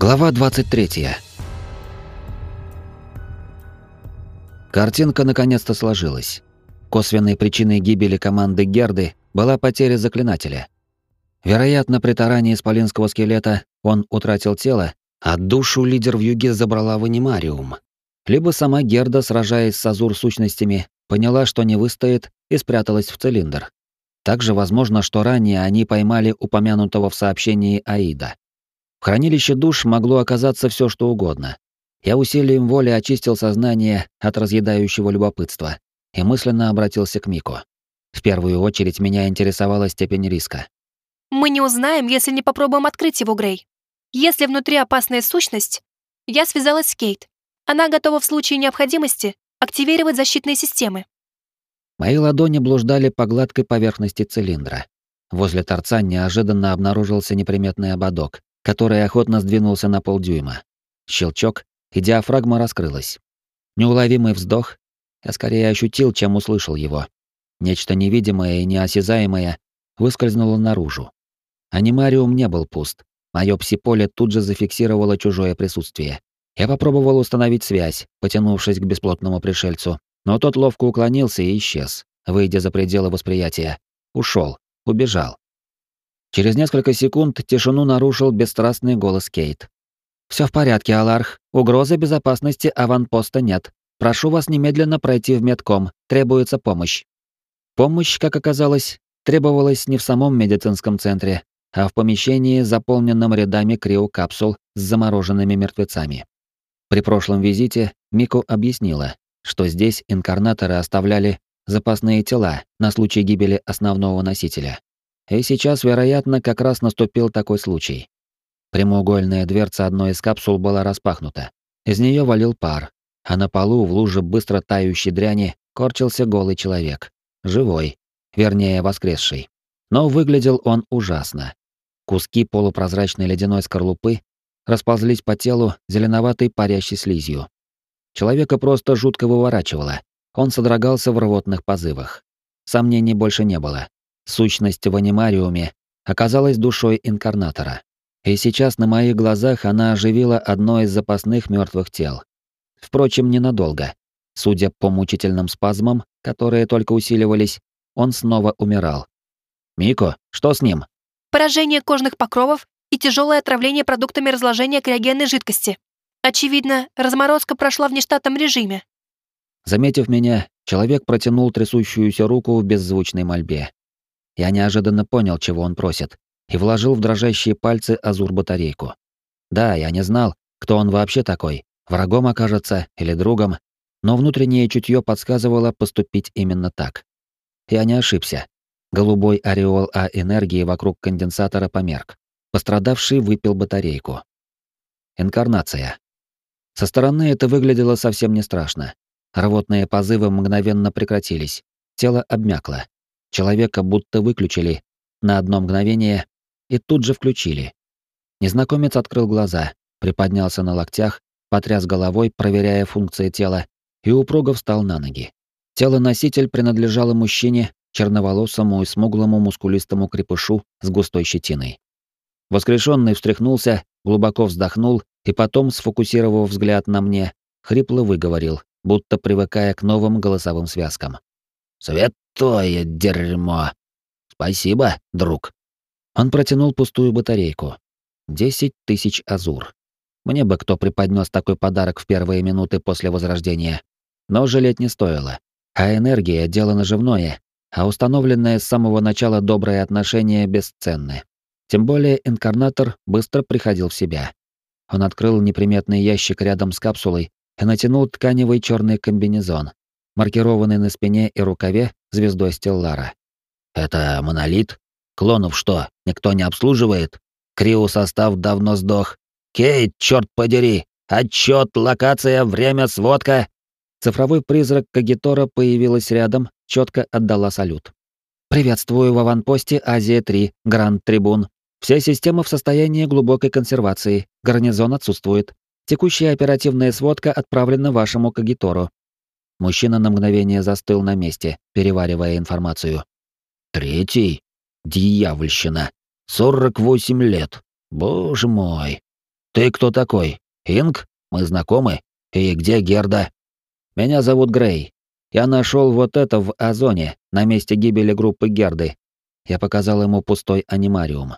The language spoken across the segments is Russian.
Глава 23. Картинка наконец-то сложилась. Косвенной причиной гибели команды Герды была потеря заклинателя. Вероятно, при тарании исполинского скелета он утратил тело, а душу лидер в юге забрала в анимариум. Либо сама Герда, сражаясь с азур-сущностями, поняла, что не выстоит, и спряталась в цилиндр. Также возможно, что ранее они поймали упомянутого в сообщении Аида. В хранилище душ могло оказаться все, что угодно. Я усилием воли очистил сознание от разъедающего любопытства и мысленно обратился к Мико. В первую очередь меня интересовала степень риска. «Мы не узнаем, если не попробуем открыть его, Грей. Если внутри опасная сущность, я связалась с Кейт. Она готова в случае необходимости активировать защитные системы». Мои ладони блуждали по гладкой поверхности цилиндра. Возле торца неожиданно обнаружился неприметный ободок, который охотно сдвинулся на полдюйма. Щелчок, и диафрагма раскрылась. Неуловимый вздох, я скорее ощутил, чем услышал его. Нечто невидимое и неосязаемое выскользнуло наружу. Анимариум не был пуст. Моё псиполе тут же зафиксировало чужое присутствие. Я попробовал установить связь, потянувшись к бесплотному пришельцу, но тот ловко уклонился и исчез, выйдя за пределы восприятия. Ушел, убежал. Через несколько секунд тишину нарушил бесстрастный голос Кейт. «Все в порядке, Аларх. Угрозы безопасности аванпоста нет. Прошу вас немедленно пройти в медком. Требуется помощь». Помощь, как оказалось, требовалась не в самом медицинском центре, а в помещении, заполненном рядами криокапсул с замороженными мертвецами. При прошлом визите Мико объяснила, что здесь инкарнаторы оставляли запасные тела на случай гибели основного носителя. И сейчас, вероятно, как раз наступил такой случай. Прямоугольная дверца одной из капсул была распахнута. Из нее валил пар, а на полу в луже быстро тающей дряни корчился голый человек. Живой, вернее, воскресший. Но выглядел он ужасно. Куски полупрозрачной ледяной скорлупы расползлись по телу зеленоватой парящей слизью. Человека просто жутко выворачивало. Он содрогался в рвотных позывах. Сомнений больше не было. Сущность в анимариуме оказалась душой инкарнатора. И сейчас на моих глазах она оживила одно из запасных мертвых тел. Впрочем, ненадолго. Судя по мучительным спазмам, которые только усиливались, он снова умирал. «Мико, что с ним?» «Поражение кожных покровов и тяжелое отравление продуктами разложения криогенной жидкости. Очевидно, разморозка прошла в нештатном режиме». Заметив меня, человек протянул трясущуюся руку в беззвучной мольбе. Я неожиданно понял, чего он просит, и вложил в дрожащие пальцы азур-батарейку. Да, я не знал, кто он вообще такой, врагом окажется или другом, но внутреннее чутье подсказывало поступить именно так. Я не ошибся. Голубой ореол А энергии вокруг конденсатора померк. Пострадавший выпил батарейку. Инкарнация. Со стороны это выглядело совсем не страшно. Рвотные позывы мгновенно прекратились. Тело обмякло. Человека будто выключили на одно мгновение и тут же включили. Незнакомец открыл глаза, приподнялся на локтях, потряс головой, проверяя функции тела, и упруго встал на ноги. Тело-носитель принадлежало мужчине, черноволосому и смуглому мускулистому крепышу с густой щетиной. Воскрешенный встряхнулся, глубоко вздохнул и потом, сфокусировав взгляд на мне, хрипло выговорил, будто привыкая к новым голосовым связкам. «Святое дерьмо! Спасибо, друг!» Он протянул пустую батарейку. Десять тысяч азур. Мне бы кто преподнес такой подарок в первые минуты после возрождения. Но жалеть не стоило. А энергия — дело наживное, а установленное с самого начала доброе отношение бесценны. Тем более инкарнатор быстро приходил в себя. Он открыл неприметный ящик рядом с капсулой и натянул тканевый черный комбинезон, маркированный на спине и рукаве звездой Стеллара. «Это монолит? Клонов что, никто не обслуживает? Крио-состав давно сдох. Кейт, черт подери! Отчет, локация, время, сводка!» Цифровой призрак Кагитора появилась рядом, четко отдала салют. «Приветствую в аванпосте Азия-3, Гранд Трибун. Все системы в состоянии глубокой консервации, гарнизон отсутствует. Текущая оперативная сводка отправлена вашему Кагитору. Мужчина на мгновение застыл на месте, переваривая информацию. «Третий? Дьявольщина. Сорок восемь лет. Боже мой. Ты кто такой? Инг? Мы знакомы? И где Герда? Меня зовут Грей. Я нашел вот это в Озоне, на месте гибели группы Герды. Я показал ему пустой анимариум.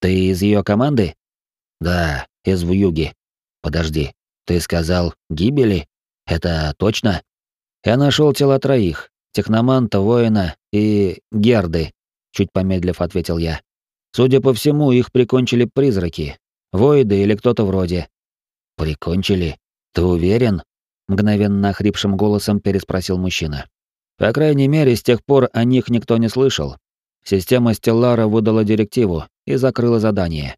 Ты из ее команды? Да, из Вьюги. Подожди, ты сказал гибели? Это точно? Я нашел тела троих: техноманта, воина и Герды, чуть помедлив ответил я. Судя по всему, их прикончили призраки, воиды или кто-то вроде. Прикончили? Ты уверен? мгновенно охрипшим голосом переспросил мужчина. По крайней мере, с тех пор о них никто не слышал. Система Стеллара выдала директиву и закрыла задание.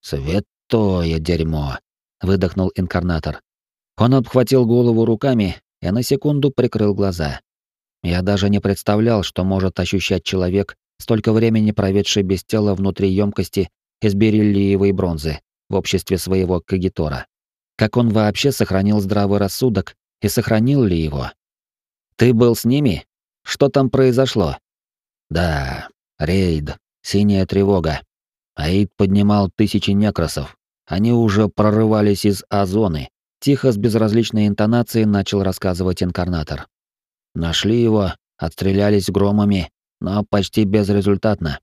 «Святое дерьмо!» — выдохнул инкарнатор. Он обхватил голову руками и на секунду прикрыл глаза. Я даже не представлял, что может ощущать человек, столько времени проведший без тела внутри емкости из бериллиевой бронзы в обществе своего кагитора. Как он вообще сохранил здравый рассудок и сохранил ли его? Ты был с ними? Что там произошло? Да, рейд, синяя тревога. Аид поднимал тысячи некросов. Они уже прорывались из А-зоны. Тихо, с безразличной интонацией начал рассказывать инкарнатор. Нашли его, отстрелялись громами, но почти безрезультатно.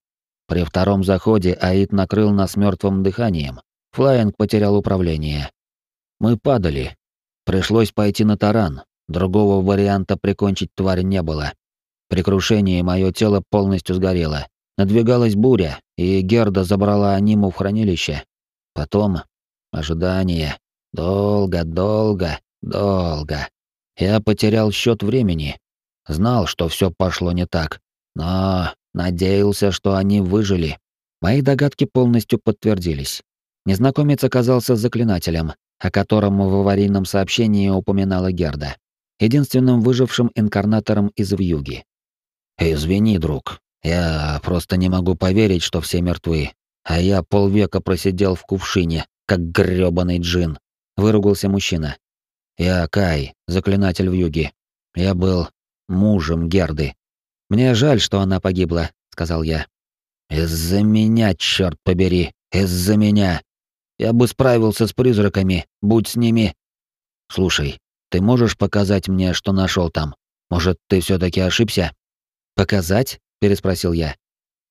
При втором заходе Аид накрыл нас мертвым дыханием. Флайинг потерял управление. Мы падали. Пришлось пойти на таран. Другого варианта прикончить тварь не было. При крушении мое тело полностью сгорело. Надвигалась буря, и Герда забрала аниму в хранилище. Потом ожидание. Долго, долго, долго. Я потерял счет времени. Знал, что все пошло не так, но надеялся, что они выжили. Мои догадки полностью подтвердились. Незнакомец оказался заклинателем, о котором в аварийном сообщении упоминала Герда, единственным выжившим инкарнатором из Вьюги. «Извини, друг, я просто не могу поверить, что все мертвы, а я полвека просидел в кувшине, как грёбаный джин», — выругался мужчина. «Я Кай, заклинатель Вьюги. Я был мужем Герды. Мне жаль, что она погибла», — сказал я. «Из-за меня, черт побери, из-за меня!» Я бы справился с призраками, будь с ними. Слушай, ты можешь показать мне, что нашел там? Может, ты все таки ошибся? Показать? переспросил я.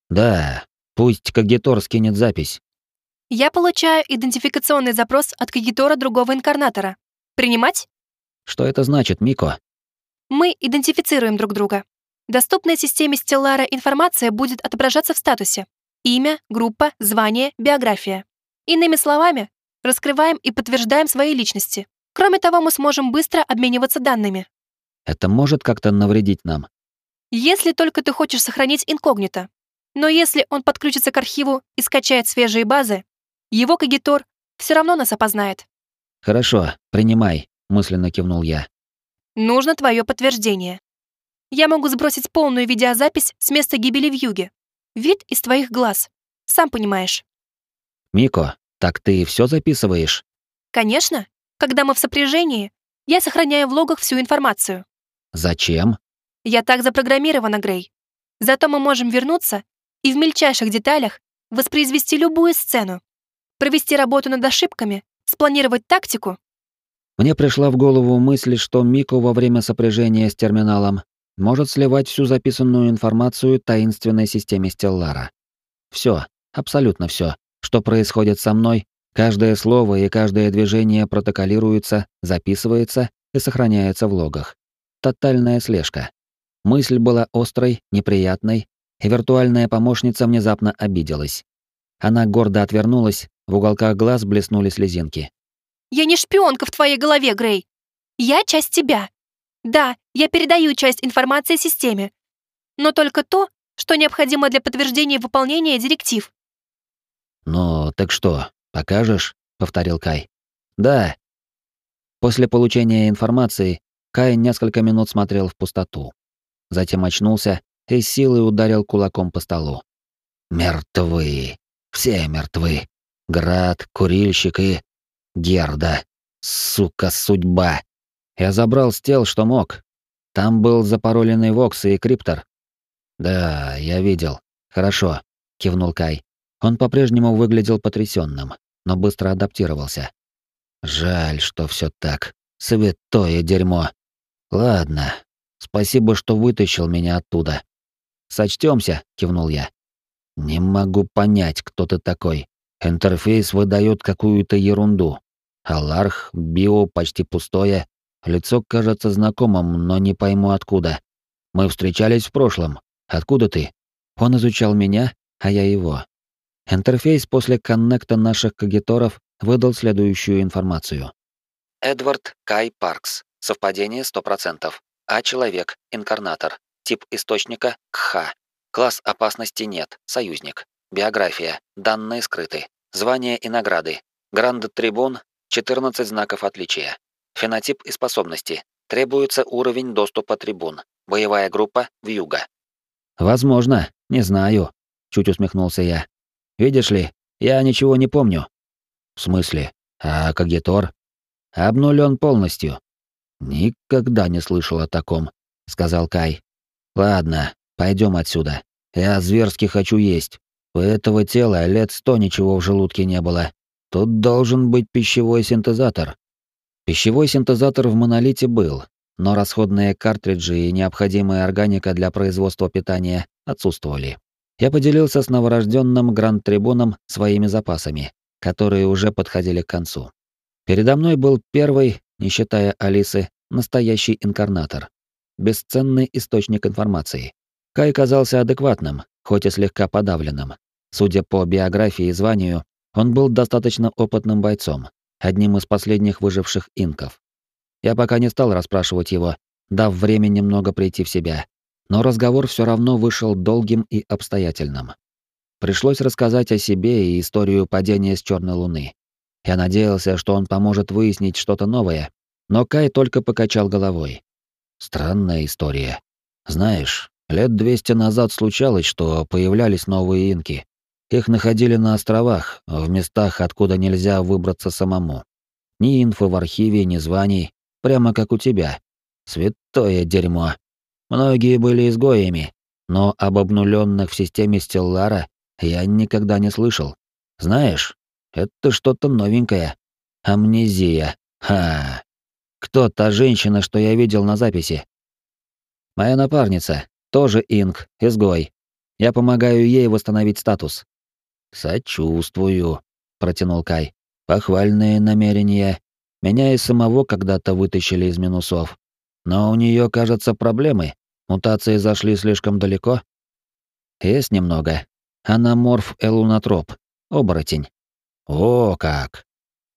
Да, пусть Кагитор скинет запись. Я получаю идентификационный запрос от Кагитора другого инкарнатора. Принимать? Что это значит, Мико? Мы идентифицируем друг друга. Доступная системе Стеллара информация будет отображаться в статусе. Имя, группа, звание, биография. Иными словами, раскрываем и подтверждаем свои личности. Кроме того, мы сможем быстро обмениваться данными. Это может как-то навредить нам? Если только ты хочешь сохранить инкогнито. Но если он подключится к архиву и скачает свежие базы, его кагитор все равно нас опознает. Хорошо, принимай, мысленно кивнул я. Нужно твое подтверждение. Я могу сбросить полную видеозапись с места гибели в юге. Вид из твоих глаз. Сам понимаешь. Мико, так ты все записываешь? Конечно. Когда мы в сопряжении, я сохраняю в логах всю информацию. Зачем? Я так запрограммирована, Грей. Зато мы можем вернуться и в мельчайших деталях воспроизвести любую сцену, провести работу над ошибками, спланировать тактику. Мне пришла в голову мысль, что Мико во время сопряжения с терминалом может сливать всю записанную информацию таинственной системе Стеллара. Все, абсолютно все, что происходит со мной, каждое слово и каждое движение протоколируется, записывается и сохраняется в логах. Тотальная слежка. Мысль была острой, неприятной, и виртуальная помощница внезапно обиделась. Она гордо отвернулась, в уголках глаз блеснули слезинки. «Я не шпионка в твоей голове, Грей. Я часть тебя. Да, я передаю часть информации системе, но только то, что необходимо для подтверждения выполнения директив. «Ну, так что, покажешь?» — повторил Кай. «Да». После получения информации Кай несколько минут смотрел в пустоту. Затем очнулся и силой ударил кулаком по столу. «Мертвы. Все мертвы. Град, курильщик и... Герда. Сука, судьба. Я забрал с тел, что мог. Там был запароленный Вокс и Криптор. Да, я видел. Хорошо, кивнул Кай. Он по-прежнему выглядел потрясенным, но быстро адаптировался. Жаль, что все так. Святое дерьмо. Ладно. Спасибо, что вытащил меня оттуда. Сочтёмся, кивнул я. Не могу понять, кто ты такой. Интерфейс выдает какую-то ерунду. Аларх, био почти пустое. Лицо кажется знакомым, но не пойму откуда. Мы встречались в прошлом. Откуда ты? Он изучал меня, а я его. Интерфейс после коннекта наших кагиторов выдал следующую информацию. Эдвард Кай Паркс. Совпадение 100%. А человек, инкарнатор. Тип источника – КХ. Класс опасности нет, союзник. Биография, данные скрыты. Звания и награды. Гранд Трибун, 14 знаков отличия. Фенотип и способности. Требуется уровень доступа трибун. Боевая группа – вьюга. Возможно, не знаю, чуть усмехнулся я. Видишь ли, я ничего не помню. В смысле? А Кагитор? Обнулен полностью. Никогда не слышал о таком, сказал Кай. Ладно, пойдем отсюда. Я зверски хочу есть. У этого тела лет сто ничего в желудке не было. Тут должен быть пищевой синтезатор. Пищевой синтезатор в монолите был, но расходные картриджи и необходимая органика для производства питания отсутствовали. Я поделился с новорожденным Гранд-Трибуном своими запасами которые уже подходили к концу. Передо мной был первый, не считая Алисы, настоящий инкарнатор. Бесценный источник информации. Кай казался адекватным, хоть и слегка подавленным. Судя по биографии и званию, он был достаточно опытным бойцом, одним из последних выживших инков. Я пока не стал расспрашивать его, дав время немного прийти в себя, но разговор все равно вышел долгим и обстоятельным. Пришлось рассказать о себе и историю падения с Черной Луны. Я надеялся, что он поможет выяснить что-то новое, но Кай только покачал головой. Странная история. Знаешь, лет 200 назад случалось, что появлялись новые инки. Их находили на островах, в местах, откуда нельзя выбраться самому. Ни инфы в архиве, ни званий, прямо как у тебя. Святое дерьмо. Многие были изгоями, но об обнуленных в системе Стеллара я никогда не слышал. Знаешь, это что-то новенькое. Амнезия. Ха. Кто та женщина, что я видел на записи? Моя напарница, тоже инк, изгой. Я помогаю ей восстановить статус. Сочувствую, протянул Кай. Похвальные намерения. Меня и самого когда-то вытащили из минусов. Но у нее, кажется, проблемы. Мутации зашли слишком далеко. Есть немного, Анаморф элунатроп. Оборотень. О, как!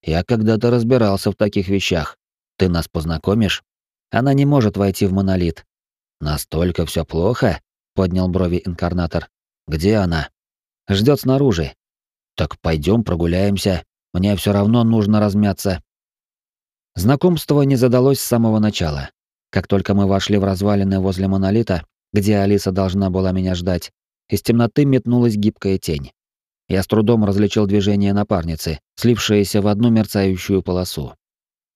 Я когда-то разбирался в таких вещах. Ты нас познакомишь? Она не может войти в монолит. Настолько все плохо? Поднял брови инкарнатор. Где она? Ждет снаружи. Так пойдем прогуляемся. Мне все равно нужно размяться. Знакомство не задалось с самого начала. Как только мы вошли в развалины возле монолита, где Алиса должна была меня ждать, из темноты метнулась гибкая тень. Я с трудом различил движение напарницы, слившееся в одну мерцающую полосу.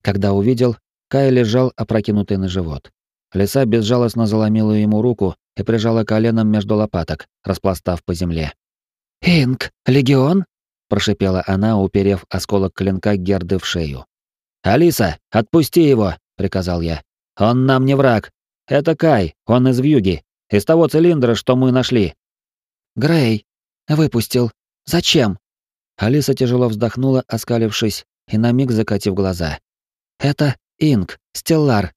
Когда увидел, Кай лежал опрокинутый на живот. Лиса безжалостно заломила ему руку и прижала коленом между лопаток, распластав по земле. «Инк, легион?» — прошипела она, уперев осколок клинка Герды в шею. «Алиса, отпусти его!» — приказал я. «Он нам не враг. Это Кай, он из Вьюги, из того цилиндра, что мы нашли. Грей. Выпустил. Зачем? Алиса тяжело вздохнула, оскалившись, и на миг закатив глаза. Это Инк, Стеллар.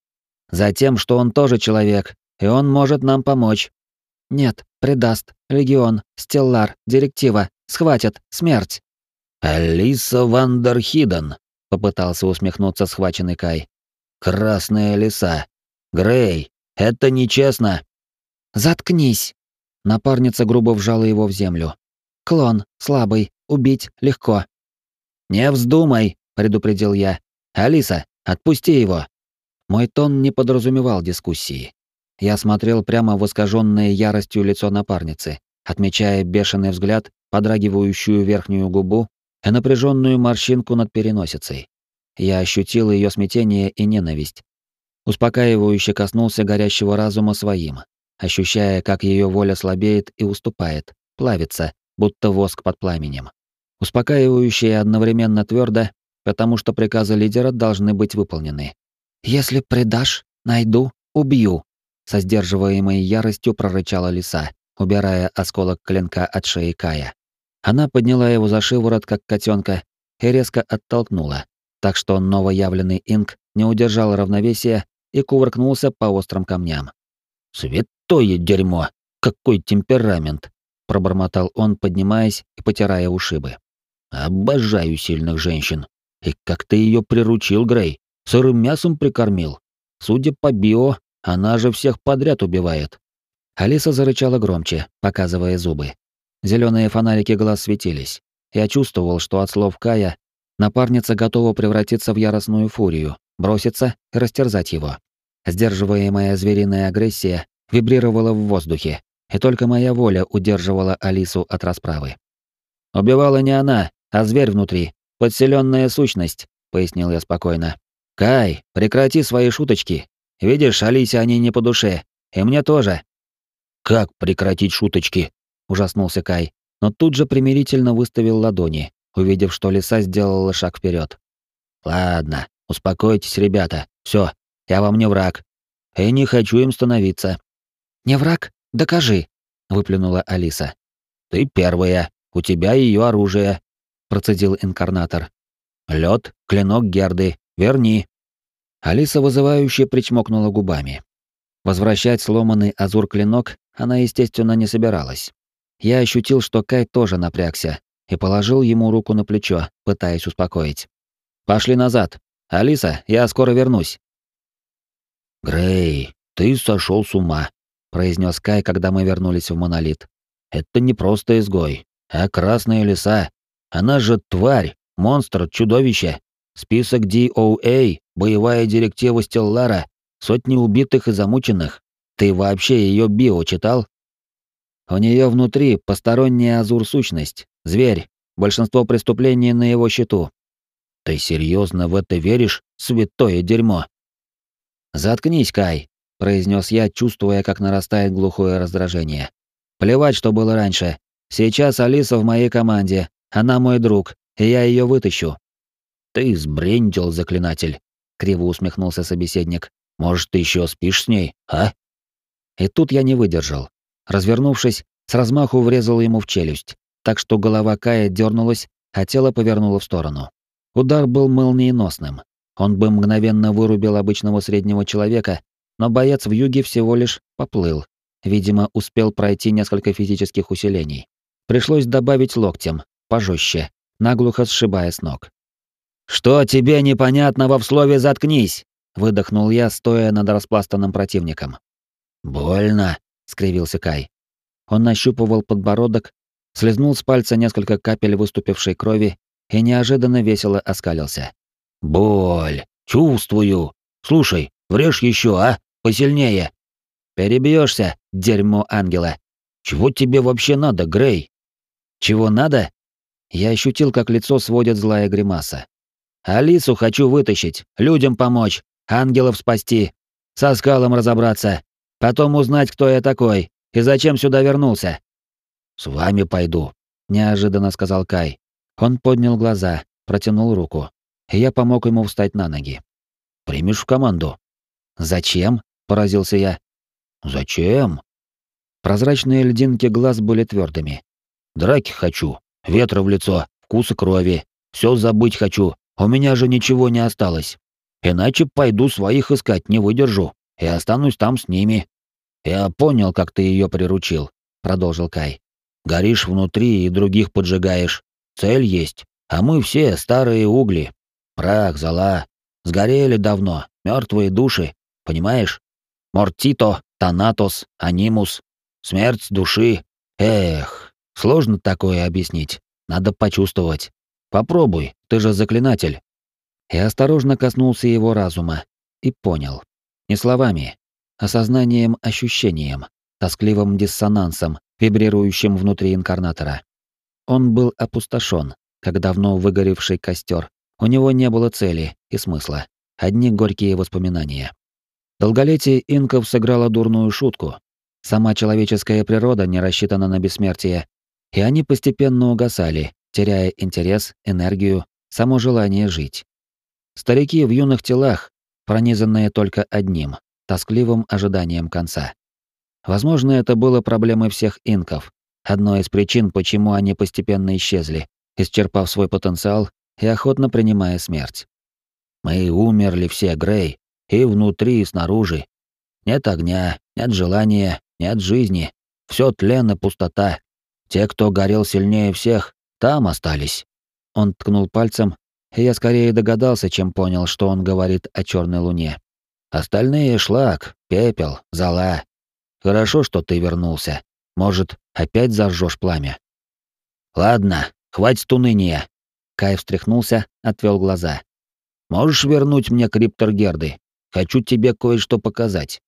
Затем, что он тоже человек, и он может нам помочь. Нет, предаст. Легион, Стеллар, директива. Схватят. Смерть. Алиса Вандерхиден, попытался усмехнуться схваченный Кай. Красная лиса. Грей, это нечестно. Заткнись. Напарница грубо вжала его в землю. «Клон, слабый, убить легко». «Не вздумай», — предупредил я. «Алиса, отпусти его». Мой тон не подразумевал дискуссии. Я смотрел прямо в искаженное яростью лицо напарницы, отмечая бешеный взгляд, подрагивающую верхнюю губу и напряженную морщинку над переносицей. Я ощутил ее смятение и ненависть. Успокаивающе коснулся горящего разума своим, ощущая, как ее воля слабеет и уступает, плавится, будто воск под пламенем. Успокаивающе и одновременно твердо, потому что приказы лидера должны быть выполнены. «Если предашь, найду, убью», — со сдерживаемой яростью прорычала лиса, убирая осколок клинка от шеи Кая. Она подняла его за шиворот, как котенка, и резко оттолкнула, так что новоявленный инк не удержал равновесия и кувыркнулся по острым камням. «Святое дерьмо! Какой темперамент!» — пробормотал он, поднимаясь и потирая ушибы. «Обожаю сильных женщин. И как ты ее приручил, Грей? Сырым мясом прикормил? Судя по био, она же всех подряд убивает». Алиса зарычала громче, показывая зубы. Зеленые фонарики глаз светились. Я чувствовал, что от слов Кая напарница готова превратиться в яростную фурию, броситься и растерзать его. Сдерживаемая звериная агрессия вибрировала в воздухе, и только моя воля удерживала Алису от расправы. «Убивала не она, а зверь внутри, подселенная сущность», — пояснил я спокойно. «Кай, прекрати свои шуточки. Видишь, Алисе они не по душе, и мне тоже». «Как прекратить шуточки?» ужаснулся Кай, но тут же примирительно выставил ладони, увидев, что лиса сделала шаг вперед. Ладно, успокойтесь, ребята. Все, я вам не враг. И не хочу им становиться. Не враг? Докажи, выплюнула Алиса. Ты первая, у тебя ее оружие, процедил инкарнатор. Лед, клинок Герды, верни. Алиса вызывающе причмокнула губами. Возвращать сломанный азур-клинок она, естественно, не собиралась. Я ощутил, что Кай тоже напрягся, и положил ему руку на плечо, пытаясь успокоить. «Пошли назад. Алиса, я скоро вернусь». «Грей, ты сошел с ума», — произнес Кай, когда мы вернулись в монолит. «Это не просто изгой, а красная лиса. Она же тварь, монстр, чудовище. Список DOA, боевая директива Стеллара, сотни убитых и замученных. Ты вообще ее био читал?» У нее внутри посторонняя азур-сущность, зверь, большинство преступлений на его счету. Ты серьезно в это веришь, святое дерьмо? Заткнись, Кай, произнес я, чувствуя, как нарастает глухое раздражение. Плевать, что было раньше. Сейчас Алиса в моей команде, она мой друг, и я ее вытащу. Ты сбрендил, заклинатель, криво усмехнулся собеседник. Может, ты еще спишь с ней, а? И тут я не выдержал. Развернувшись, с размаху врезал ему в челюсть, так что голова Кая дернулась, а тело повернуло в сторону. Удар был молниеносным. Он бы мгновенно вырубил обычного среднего человека, но боец в юге всего лишь поплыл. Видимо, успел пройти несколько физических усилений. Пришлось добавить локтем, пожестче, наглухо сшибая с ног. «Что тебе непонятного в слове «заткнись»?» — выдохнул я, стоя над распластанным противником. «Больно», скривился Кай. Он нащупывал подбородок, слезнул с пальца несколько капель выступившей крови и неожиданно весело оскалился. Боль, чувствую. Слушай, врежь еще, а? Посильнее. Перебьешься, дерьмо ангела. Чего тебе вообще надо, Грей? Чего надо? Я ощутил, как лицо сводит злая гримаса. Алису хочу вытащить, людям помочь, ангелов спасти, со скалом разобраться, Потом узнать, кто я такой и зачем сюда вернулся. С вами пойду, неожиданно сказал Кай. Он поднял глаза, протянул руку, и я помог ему встать на ноги. Примешь в команду? Зачем? поразился я. Зачем? Прозрачные льдинки глаз были твердыми. Драки хочу, ветра в лицо, вкуса крови. Все забыть хочу. У меня же ничего не осталось. Иначе пойду своих искать, не выдержу и останусь там с ними. Я понял, как ты ее приручил, продолжил Кай. Горишь внутри и других поджигаешь. Цель есть, а мы все старые угли. Прах, зола. Сгорели давно, мертвые души, понимаешь? Мортито, Танатос, Анимус. Смерть души. Эх, сложно такое объяснить. Надо почувствовать. Попробуй, ты же заклинатель. Я осторожно коснулся его разума и понял. Не словами, а сознанием ощущением, тоскливым диссонансом, вибрирующим внутри инкарнатора. Он был опустошен, как давно выгоревший костер. У него не было цели и смысла, одни горькие воспоминания. Долголетие инков сыграло дурную шутку. Сама человеческая природа не рассчитана на бессмертие, и они постепенно угасали, теряя интерес, энергию, само желание жить. Старики в юных телах, пронизанные только одним — тоскливым ожиданием конца. Возможно, это было проблемой всех инков, одной из причин, почему они постепенно исчезли, исчерпав свой потенциал и охотно принимая смерть. Мы умерли все, Грей, и внутри, и снаружи. Нет огня, нет желания, нет жизни. Все тлен и пустота. Те, кто горел сильнее всех, там остались. Он ткнул пальцем, и я скорее догадался, чем понял, что он говорит о черной луне. Остальные — шлак, пепел, зола. Хорошо, что ты вернулся. Может, опять зажжешь пламя? Ладно, хватит уныния. Кай встряхнулся, отвел глаза. Можешь вернуть мне криптор Герды? Хочу тебе кое-что показать.